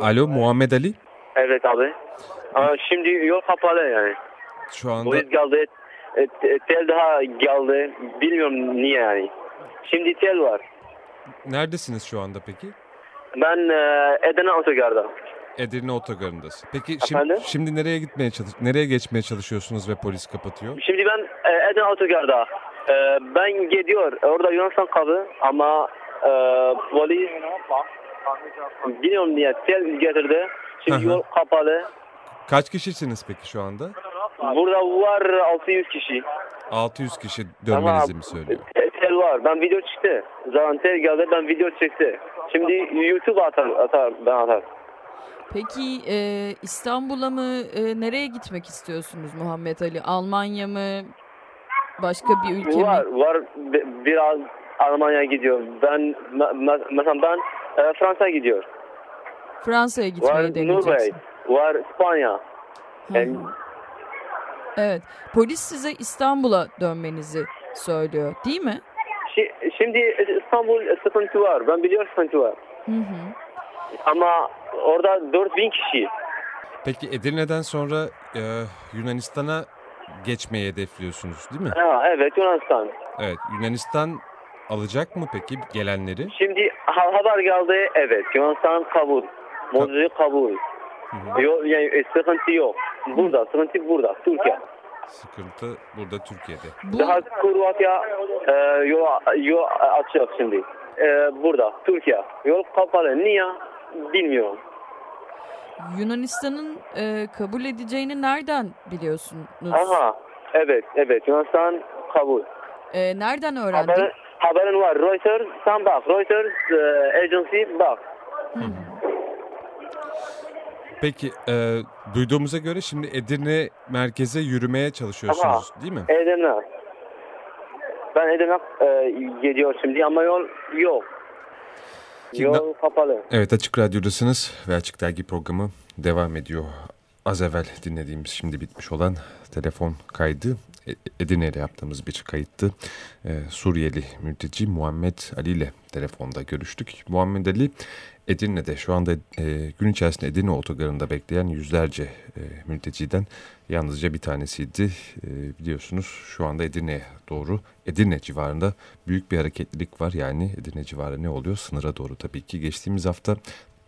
Alo Muhammed Ali. Evet abi. Aa, şimdi yol kapalı yani. Şu anda Polis geldi. Te- tel daha geldi. Bilmiyorum niye yani. Şimdi tel var. neredesiniz şu anda peki? Ben e, Edirne Otogar'da. Edirne Otogarı'ndasın. Peki şimdi, şimdi nereye gitmeye çalış nereye geçmeye çalışıyorsunuz ve polis kapatıyor? Şimdi ben e, Edirne Otogar'da. E, ben gidiyor. Orada Yunanistan kabı ama e, polis bilmiyorum niye tel getirdi. Şimdi yol kapalı. Kaç kişisiniz peki şu anda? Burada var 600 kişi. 600 kişi dönmenizi mi söylüyor? Te- Tel var. Ben video çıktı. Zaten tel geldi ben video çıktı. Şimdi YouTube atar, atar ben atar. Peki e, İstanbul'a mı e, nereye gitmek istiyorsunuz Muhammed Ali? Almanya mı? Başka bir ülke Var, mi? var bi- biraz Almanya gidiyor. Ben me- me- mesela ben e, Fransa gidiyor. Fransa'ya Var gitmeyi Norveç, deneyeceksin. var İspanya. Hı. Evet. Polis size İstanbul'a dönmenizi söylüyor, değil mi? Şi- Şimdi İstanbul sıkıntı var. Ben biliyorum sıkıntı var. Hı hı. Ama orada 4000 kişi. Peki Edirne'den sonra e, Yunanistan'a geçmeyi hedefliyorsunuz değil mi? Ha, evet Yunanistan. Evet. Yunanistan alacak mı peki gelenleri? Şimdi ha- haber geldi. Evet Yunanistan kabul. Mevzu kabul. Hı hı. Yok, yani, e, sıkıntı yok. Burada, sıkıntı burada. Türkiye. Sıkıntı burada Türkiye'de. Bu Daha Kroatya e, yol, yol açacak şimdi. E, burada, Türkiye. Yol kapalı. Niye? Bilmiyorum. Yunanistan'ın e, kabul edeceğini nereden biliyorsunuz? Aha. Evet, evet. Yunanistan kabul. E, nereden öğrendin? Haber, haberin var. Reuters, sen bak. Reuters e, agency bak. Hı hı. Peki e, duyduğumuza göre şimdi Edirne merkeze yürümeye çalışıyorsunuz değil mi? Edirne. Ben Edirne e, gidiyor şimdi ama yol yok. Yol kapalı. Evet Açık Radyo'dasınız ve Açık Dergi programı devam ediyor. Az evvel dinlediğimiz şimdi bitmiş olan telefon kaydı E- Edirne'yle yaptığımız bir kayıttı. Ee, Suriyeli mülteci Muhammed Ali ile telefonda görüştük. Muhammed Ali Edirne'de şu anda e, gün içerisinde Edirne otogarında bekleyen yüzlerce e, mülteciden yalnızca bir tanesiydi. E, biliyorsunuz şu anda Edirne'ye doğru Edirne civarında büyük bir hareketlilik var. Yani Edirne civarı ne oluyor? Sınıra doğru tabii ki. Geçtiğimiz hafta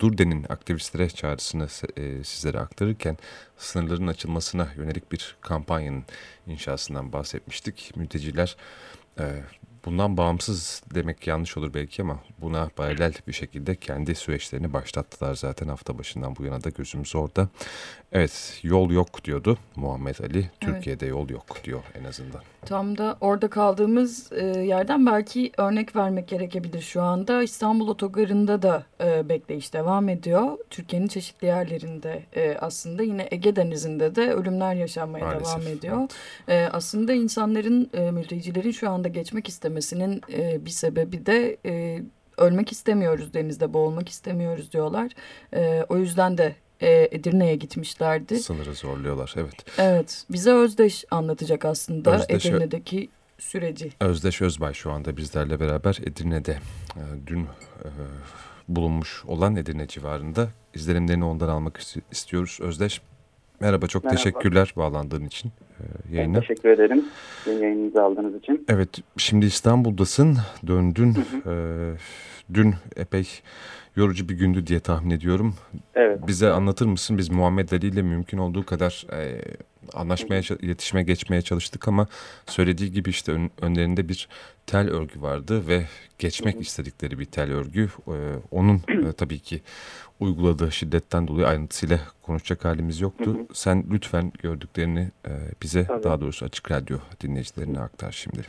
Durden'in aktivistlere çağrısını e, sizlere aktarırken sınırların açılmasına yönelik bir kampanyanın inşasından bahsetmiştik. Mülteciler e, bundan bağımsız demek yanlış olur belki ama buna paralel bir şekilde kendi süreçlerini başlattılar zaten hafta başından bu yana da gözümüz orada. Evet yol yok diyordu Muhammed Ali. Türkiye'de yol yok diyor en azından. Tam da orada kaldığımız e, yerden belki örnek vermek gerekebilir şu anda. İstanbul Otogarı'nda da e, bekleyiş devam ediyor. Türkiye'nin çeşitli yerlerinde e, aslında yine Ege Denizi'nde de ölümler yaşanmaya Maalesef, devam ediyor. E, aslında insanların, e, mültecilerin şu anda geçmek istemesinin e, bir sebebi de... E, Ölmek istemiyoruz denizde, boğulmak istemiyoruz diyorlar. E, o yüzden de e, Edirne'ye gitmişlerdi. Sınırı zorluyorlar evet. Evet, bize Özdeş anlatacak aslında Özdeş- Edirne'deki süreci. Özdeş Özbay şu anda bizlerle beraber Edirne'de e, dün e, bulunmuş olan Edirne civarında izlenimlerini ondan almak is- istiyoruz. Özdeş merhaba çok Merhaba. teşekkürler bağlandığın için e, Ben yayına. teşekkür ederim yayınınızı aldığınız için. Evet şimdi İstanbul'dasın döndün Hı E, dün epey yorucu bir gündü diye tahmin ediyorum. Evet. Bize anlatır mısın biz Muhammed Ali ile mümkün olduğu kadar e, anlaşmaya, iletişime geçmeye çalıştık ama söylediği gibi işte ön- önlerinde bir tel örgü vardı ve geçmek istedikleri bir tel örgü. E, onun e, tabii ki uyguladığı şiddetten dolayı ayrıntısıyla konuşacak halimiz yoktu. Hı hı. Sen lütfen gördüklerini e, bize Tabii. daha doğrusu Açık Radyo dinleyicilerine aktar şimdi.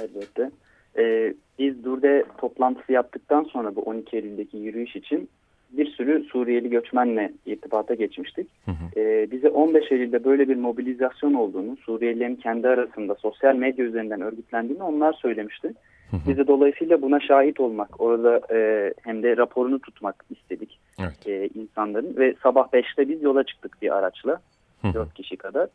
Elbette. Ee, biz Durde toplantısı yaptıktan sonra bu 12 Eylül'deki yürüyüş için bir sürü Suriyeli göçmenle irtibata geçmiştik. Hı hı. Ee, bize 15 Eylül'de böyle bir mobilizasyon olduğunu, Suriyelilerin kendi arasında sosyal medya üzerinden örgütlendiğini onlar söylemişti. Hı hı. Biz de dolayısıyla buna şahit olmak, orada e, hem de raporunu tutmak istedik Evet. e, insanların. Ve sabah 5'te biz yola çıktık bir araçla, Hı hı. 4 kişi kadar.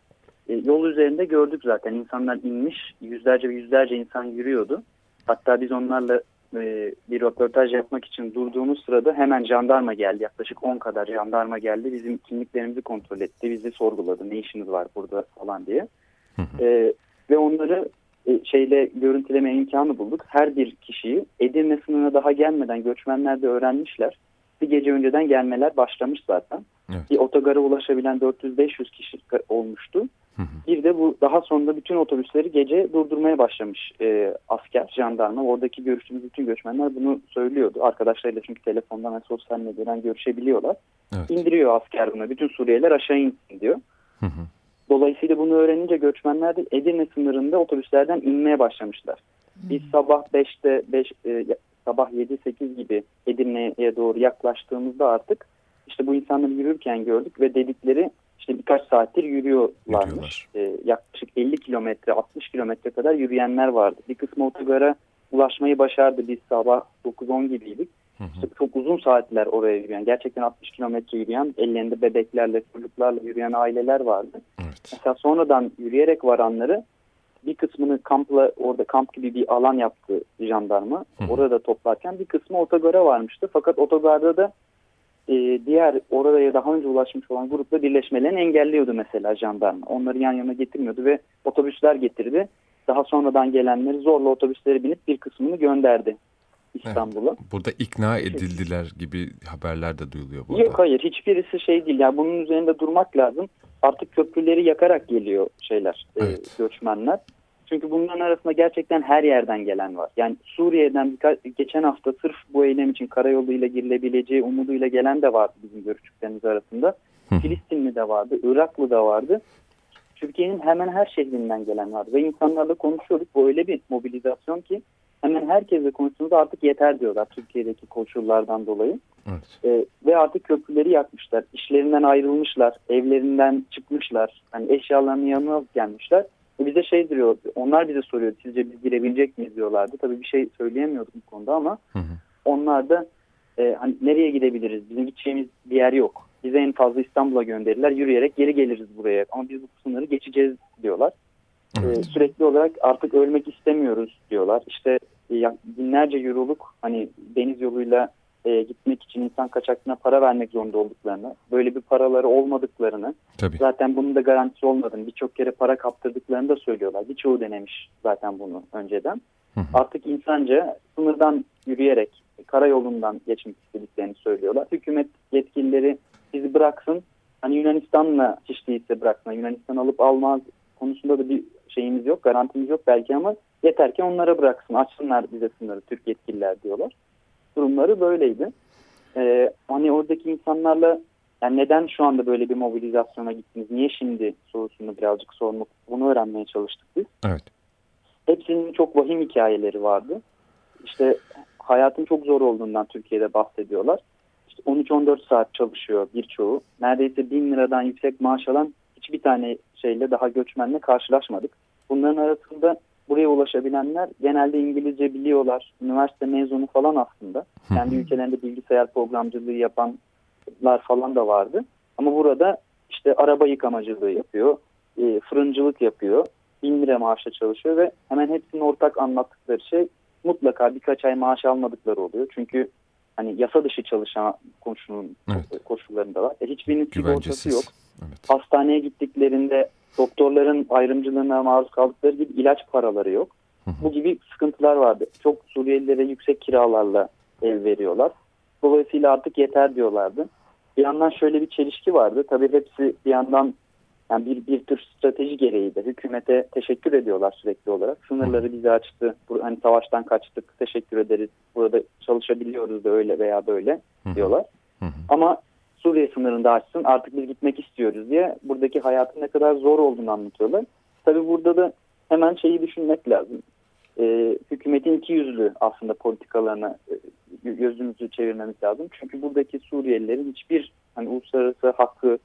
E, yol üzerinde gördük zaten insanlar inmiş, yüzlerce ve yüzlerce insan yürüyordu. Hatta biz onlarla e, bir röportaj yapmak için durduğumuz sırada hemen jandarma geldi. Yaklaşık 10 kadar jandarma geldi. Bizim kimliklerimizi kontrol etti. Bizi sorguladı. Ne işiniz var burada falan diye. E, ve onları e, şeyle görüntüleme imkanı bulduk. Her bir kişiyi Edirne sınırına daha gelmeden göçmenler de öğrenmişler. Bir gece önceden gelmeler başlamış zaten. Evet. Bir otogara ulaşabilen 400-500 kişi olmuştu. Bir de bu daha sonra bütün otobüsleri gece durdurmaya başlamış e, asker, jandarma. Oradaki görüştüğümüz bütün göçmenler bunu söylüyordu. Arkadaşlarıyla çünkü telefondan ve sosyal medyadan görüşebiliyorlar. Evet. İndiriyor asker bunu. Bütün Suriyeliler aşağı insin diyor. Hı hı. Dolayısıyla bunu öğrenince göçmenler de Edirne sınırında otobüslerden inmeye başlamışlar. Biz sabah 5'te 5 e, sabah 7-8 gibi Edirne'ye doğru yaklaştığımızda artık işte bu insanları yürürken gördük ve dedikleri işte birkaç saattir yürüyorlarmış. Ee, yaklaşık 50 kilometre 60 kilometre kadar yürüyenler vardı. Bir kısmı otogara ulaşmayı başardı. Biz sabah 9-10 gibiydik. İşte çok uzun saatler oraya yürüyen, gerçekten 60 kilometre yürüyen, ellerinde bebeklerle, çocuklarla yürüyen aileler vardı. Evet. Mesela sonradan yürüyerek varanları bir kısmını kampla orada kamp gibi bir alan yaptı jandarma. Hı. Orada toplarken bir kısmı otogara varmıştı. Fakat otogarda da e, diğer oraya daha önce ulaşmış olan grupla birleşmelerini engelliyordu mesela jandarma. Onları yan yana getirmiyordu ve otobüsler getirdi. Daha sonradan gelenleri zorla otobüslere binip bir kısmını gönderdi İstanbul'a. Evet, burada ikna edildiler gibi haberler de duyuluyor burada. Yok hayır hiçbirisi şey değil. Yani bunun üzerinde durmak lazım. Artık köprüleri yakarak geliyor şeyler, e, evet. e, göçmenler. Çünkü bunların arasında gerçekten her yerden gelen var. Yani Suriye'den geçen hafta sırf bu eylem için karayoluyla girilebileceği umuduyla gelen de vardı bizim görüşçüklerimiz arasında. Filistinli de vardı, Iraklı da vardı. Türkiye'nin hemen her şehrinden gelen vardı. Ve insanlarla konuşuyorduk. Bu öyle bir mobilizasyon ki hemen herkesle konuştuğumuzda artık yeter diyorlar Türkiye'deki koşullardan dolayı. Evet. Ee, ve artık köprüleri yakmışlar. İşlerinden ayrılmışlar. Evlerinden çıkmışlar. Hani eşyalarını yanına gelmişler. Bize şey diyor, onlar bize soruyor sizce biz girebilecek miyiz diyorlardı. Tabii bir şey söyleyemiyorduk bu konuda ama hı hı. onlar da e, hani nereye gidebiliriz? Bizim gideceğimiz bir yer yok. Bize en fazla İstanbul'a gönderirler. Yürüyerek geri geliriz buraya. Ama biz bu sınırı geçeceğiz diyorlar. E, evet. E, sürekli olarak artık ölmek istemiyoruz diyorlar. İşte e, binlerce euroluk hani deniz yoluyla e, gitmek için insan kaçakçına para vermek zorunda olduklarını, böyle bir paraları olmadıklarını, Tabii. zaten bunun da garantisi olmadığını, birçok kere para kaptırdıklarını da söylüyorlar. Birçoğu denemiş zaten bunu önceden. Hı hı. Artık insanca sınırdan yürüyerek, karayolundan geçmek istediklerini söylüyorlar. Hükümet yetkilileri bizi bıraksın, hani Yunanistan'la değilse bıraksın, Yunanistan alıp almaz konusunda da bir şeyimiz yok, garantimiz yok belki ama yeter ki onlara bıraksın, açsınlar bize sınırı Türk yetkililer diyorlar durumları böyleydi. Ee, hani oradaki insanlarla yani neden şu anda böyle bir mobilizasyona gittiniz, niye şimdi sorusunu birazcık sormak, bunu öğrenmeye çalıştık biz. Evet. Hepsinin çok vahim hikayeleri vardı. İşte hayatın çok zor olduğundan Türkiye'de bahsediyorlar. İşte 13-14 saat çalışıyor birçoğu. Neredeyse 1000 liradan yüksek maaş alan hiçbir tane şeyle daha göçmenle karşılaşmadık. Bunların arasında buraya ulaşabilenler genelde İngilizce biliyorlar. Üniversite mezunu falan aslında. Kendi ülkelerinde bilgisayar programcılığı yapanlar falan da vardı. Ama burada işte araba yıkamacılığı yapıyor, e, fırıncılık yapıyor, bin lira maaşla çalışıyor ve hemen hepsinin ortak anlattıkları şey mutlaka birkaç ay maaş almadıkları oluyor. Çünkü hani yasa dışı çalışan koşulun, evet. koşullarında var. E, hiçbirinin sigortası yok. Evet. Hastaneye gittiklerinde doktorların ayrımcılığına maruz kaldıkları gibi ilaç paraları yok. Bu gibi sıkıntılar vardı. Çok Suriyelilere yüksek kiralarla ev veriyorlar. Dolayısıyla artık yeter diyorlardı. Bir yandan şöyle bir çelişki vardı. Tabii hepsi bir yandan yani bir, bir tür strateji gereği de hükümete teşekkür ediyorlar sürekli olarak. Sınırları bize açtı. Hani savaştan kaçtık. Teşekkür ederiz. Burada çalışabiliyoruz da öyle veya böyle diyorlar. Ama Suriye sınırında açsın artık biz gitmek istiyoruz diye buradaki hayatın ne kadar zor olduğunu anlatıyorlar. Tabi burada da hemen şeyi düşünmek lazım. E, hükümetin iki yüzlü aslında politikalarına e, gözümüzü çevirmemiz lazım. Çünkü buradaki Suriyelilerin hiçbir hani uluslararası hakkı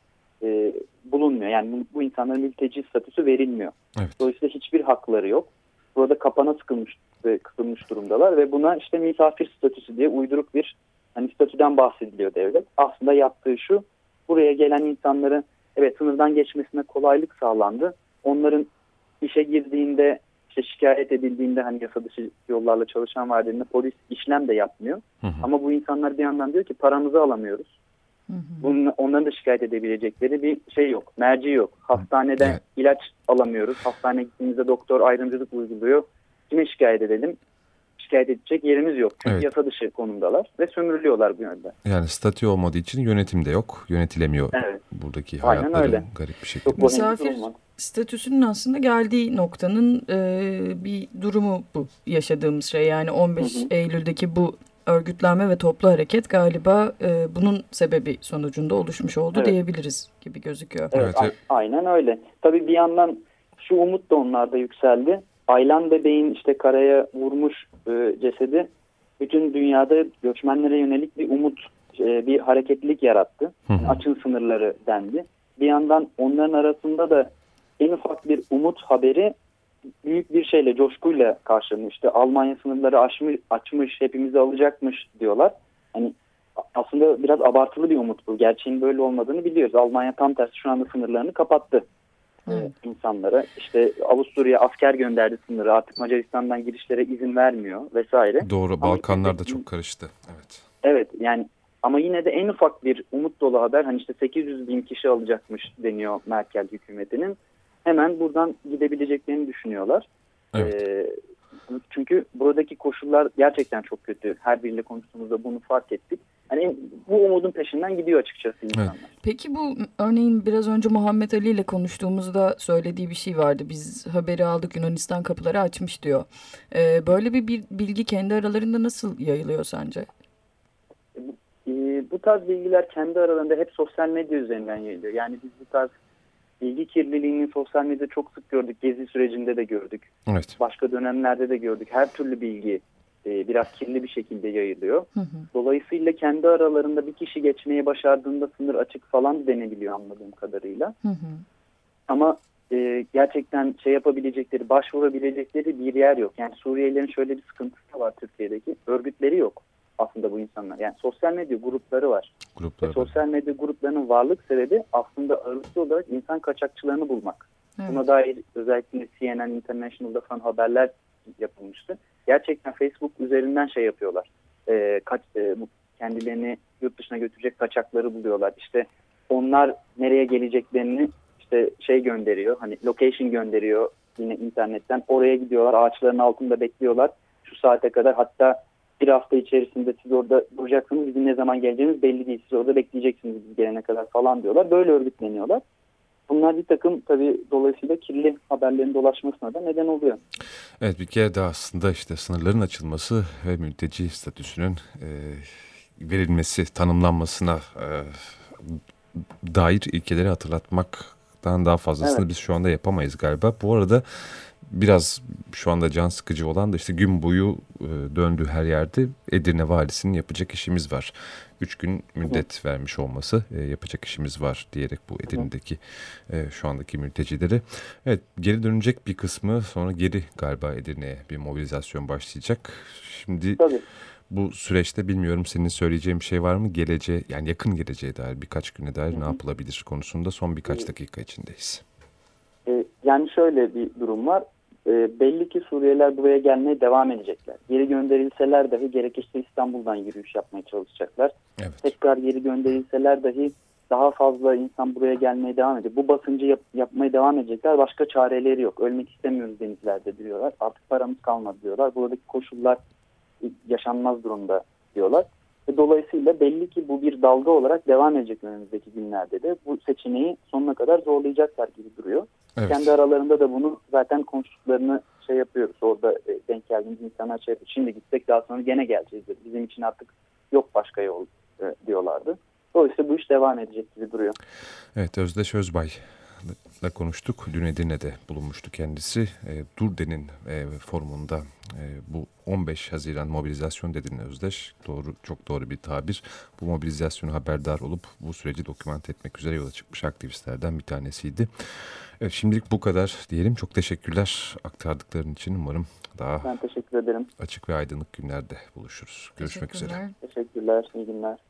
e, bulunmuyor. Yani bu, bu insanların mülteci statüsü verilmiyor. Evet. Dolayısıyla hiçbir hakları yok. Burada kapana sıkılmış, e, kısılmış durumdalar ve buna işte misafir statüsü diye uyduruk bir hani statüden bahsediliyor devlet. Aslında yaptığı şu buraya gelen insanların evet sınırdan geçmesine kolaylık sağlandı. Onların işe girdiğinde işte şikayet edildiğinde hani yasa dışı yollarla çalışan var dediğinde polis işlem de yapmıyor. Hı hı. Ama bu insanlar bir yandan diyor ki paramızı alamıyoruz. Hı hı. Bunun, onların da şikayet edebilecekleri bir şey yok. Merci yok. Hastaneden Evet. ilaç alamıyoruz. Hastaneye gittiğimizde doktor ayrımcılık uyguluyor. Kime şikayet edelim? Şikayet edecek yerimiz yok. Çünkü Evet. yasa dışı konumdalar ve sömürülüyorlar bu yönde. Yani statü olmadığı için yönetim de yok. Yönetilemiyor Evet. buradaki Aynen hayatları öyle. garip bir şekilde. Çok Misafir statüsünün aslında geldiği noktanın e, bir durumu bu yaşadığımız şey. Yani 15 Hı hı. Eylül'deki bu örgütlenme ve toplu hareket galiba e, bunun sebebi sonucunda oluşmuş oldu Evet. diyebiliriz gibi gözüküyor. Evet, Evet, evet. aynen öyle. Tabii bir yandan şu umut da onlarda yükseldi. Aylan bebeğin işte karaya vurmuş e, cesedi bütün dünyada göçmenlere yönelik bir umut, e, bir hareketlilik yarattı. Hı. Açın sınırları dendi. Bir yandan onların arasında da en ufak bir umut haberi büyük bir şeyle, coşkuyla karşılanmıştı. Almanya sınırları açmış, açmış, hepimizi alacakmış diyorlar. Hani aslında biraz abartılı bir umut bu. Gerçeğin böyle olmadığını biliyoruz. Almanya tam tersi şu anda sınırlarını kapattı Evet. e, insanlara. İşte Avusturya asker gönderdi sınırı. Artık Macaristan'dan girişlere izin vermiyor vesaire. Doğru. Ama Balkanlar da işte- çok karıştı. Evet. Evet yani ama yine de en ufak bir umut dolu haber hani işte 800 bin kişi alacakmış deniyor Merkel hükümetinin. Hemen buradan gidebileceklerini düşünüyorlar. Evet. Ee, çünkü buradaki koşullar gerçekten çok kötü. Her biriyle konuştuğumuzda bunu fark ettik. Hani bu umudun peşinden gidiyor açıkçası insanlar. Peki bu örneğin biraz önce Muhammed Ali ile konuştuğumuzda söylediği bir şey vardı. Biz haberi aldık Yunanistan kapıları açmış diyor. E, böyle bir bil- bilgi kendi aralarında nasıl yayılıyor sence? Ee, bu tarz bilgiler kendi aralarında hep sosyal medya üzerinden yayılıyor. Yani biz bu tarz bilgi kirliliğini sosyal medyada çok sık gördük. Gezi sürecinde de gördük. Evet. Başka dönemlerde de gördük. Her türlü bilgi e, biraz kirli bir şekilde yayılıyor. Hı hı. Dolayısıyla kendi aralarında bir kişi geçmeye başardığında sınır açık falan denebiliyor anladığım kadarıyla. Hı hı. Ama e, gerçekten şey yapabilecekleri, başvurabilecekleri bir yer yok. Yani Suriyelilerin şöyle bir sıkıntısı var Türkiye'deki. Örgütleri yok aslında bu insanlar. Yani sosyal medya grupları var. Ve Grupları. sosyal medya gruplarının varlık sebebi aslında ağırlıklı olarak insan kaçakçılarını bulmak. Evet. Buna dair özellikle CNN International'da falan haberler yapılmıştı. Gerçekten Facebook üzerinden şey yapıyorlar. Ee, kaç, e, bu kendilerini yurt dışına götürecek kaçakları buluyorlar. İşte onlar nereye geleceklerini işte şey gönderiyor. Hani location gönderiyor yine internetten. Oraya gidiyorlar. Ağaçların altında bekliyorlar. Şu saate kadar hatta bir hafta içerisinde siz orada duracaksınız. Bizim ne zaman geleceğimiz belli değil. Siz orada bekleyeceksiniz biz gelene kadar falan diyorlar. Böyle örgütleniyorlar. Bunlar bir takım tabii dolayısıyla kirli haberlerin dolaşmasına da neden oluyor. Evet bir kere de aslında işte sınırların açılması ve mülteci statüsünün e, verilmesi, tanımlanmasına e, dair ilkeleri hatırlatmaktan daha fazlasını Evet. biz şu anda yapamayız galiba. Bu arada biraz şu anda can sıkıcı olan da işte gün boyu e, döndü her yerde Edirne valisinin yapacak işimiz var. Üç gün müddet vermiş olması e, yapacak işimiz var diyerek bu Edirne'deki e, şu andaki mültecileri. Evet geri dönecek bir kısmı sonra geri galiba Edirne'ye bir mobilizasyon başlayacak. Şimdi Tabii. Bu süreçte bilmiyorum senin söyleyeceğin bir şey var mı? Geleceğe yani yakın geleceğe dair birkaç güne dair ne yapılabilir konusunda son birkaç dakika içindeyiz. Ee, yani şöyle bir durum var. Ee, belli ki Suriyeliler buraya gelmeye devam edecekler. Geri gönderilseler dahi gerekirse İstanbul'dan yürüyüş yapmaya çalışacaklar. Evet. Tekrar geri gönderilseler dahi daha fazla insan buraya gelmeye devam edecek. Bu basıncı yap- yapmaya devam edecekler. Başka çareleri yok. Ölmek istemiyoruz denizlerde diyorlar. Artık paramız kalmadı diyorlar. Buradaki koşullar yaşanmaz durumda diyorlar. Ve dolayısıyla belli ki bu bir dalga olarak devam edecek önümüzdeki günlerde de. Bu seçeneği sonuna kadar zorlayacaklar gibi duruyor. Evet. Kendi aralarında da bunu zaten konuştuklarını şey yapıyoruz. Orada e, denk geldiğimiz insanlar şey yapıyor. Şimdi gitsek daha sonra gene geleceğiz. dedi. Bizim için artık yok başka yol e, diyorlardı. Dolayısıyla bu iş devam edecek gibi duruyor. Evet Özdeş Özbay ile konuştuk. Dün Edirne'de bulunmuştu kendisi. E, Durden'in e, forumunda e, bu 15 Haziran mobilizasyon dediğine Özdeş. Doğru, çok doğru bir tabir. Bu mobilizasyonu haberdar olup bu süreci dokümant etmek üzere yola çıkmış aktivistlerden bir tanesiydi. Evet, şimdilik bu kadar diyelim. Çok teşekkürler aktardıkların için. Umarım daha Ben teşekkür ederim. açık ve aydınlık günlerde buluşuruz. Görüşmek üzere. Teşekkürler. İyi günler.